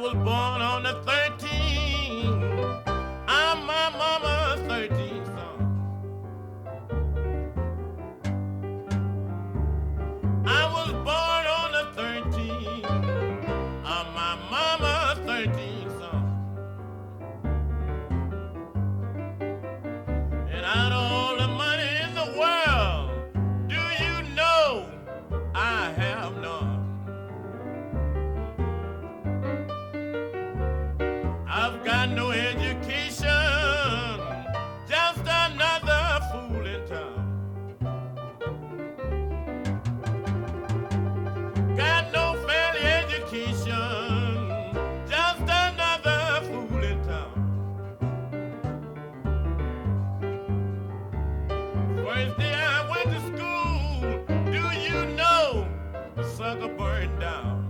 was born on the 13th. I'm my mama's 13th son. I was born on the 13th. I'm my mama's 13th son. And out of all the money in the world, do you know I have none? I've got no education, just another fool in town. Got no family education, just another fool in town. First day I went to school, do you know the sucker burned down?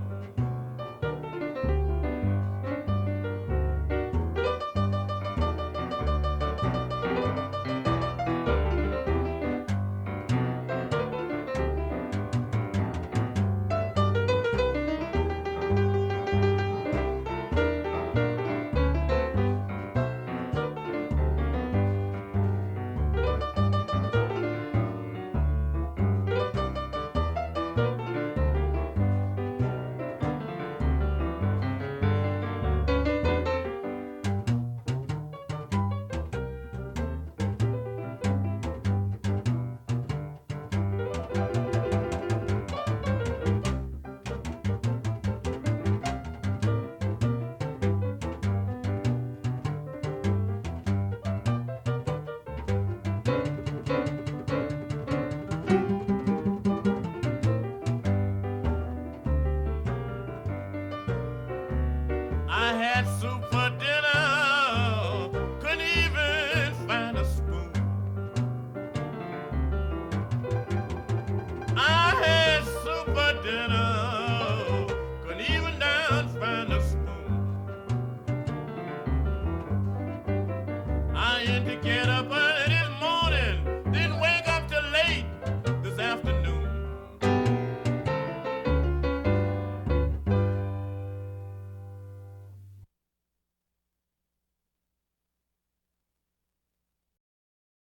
Had soup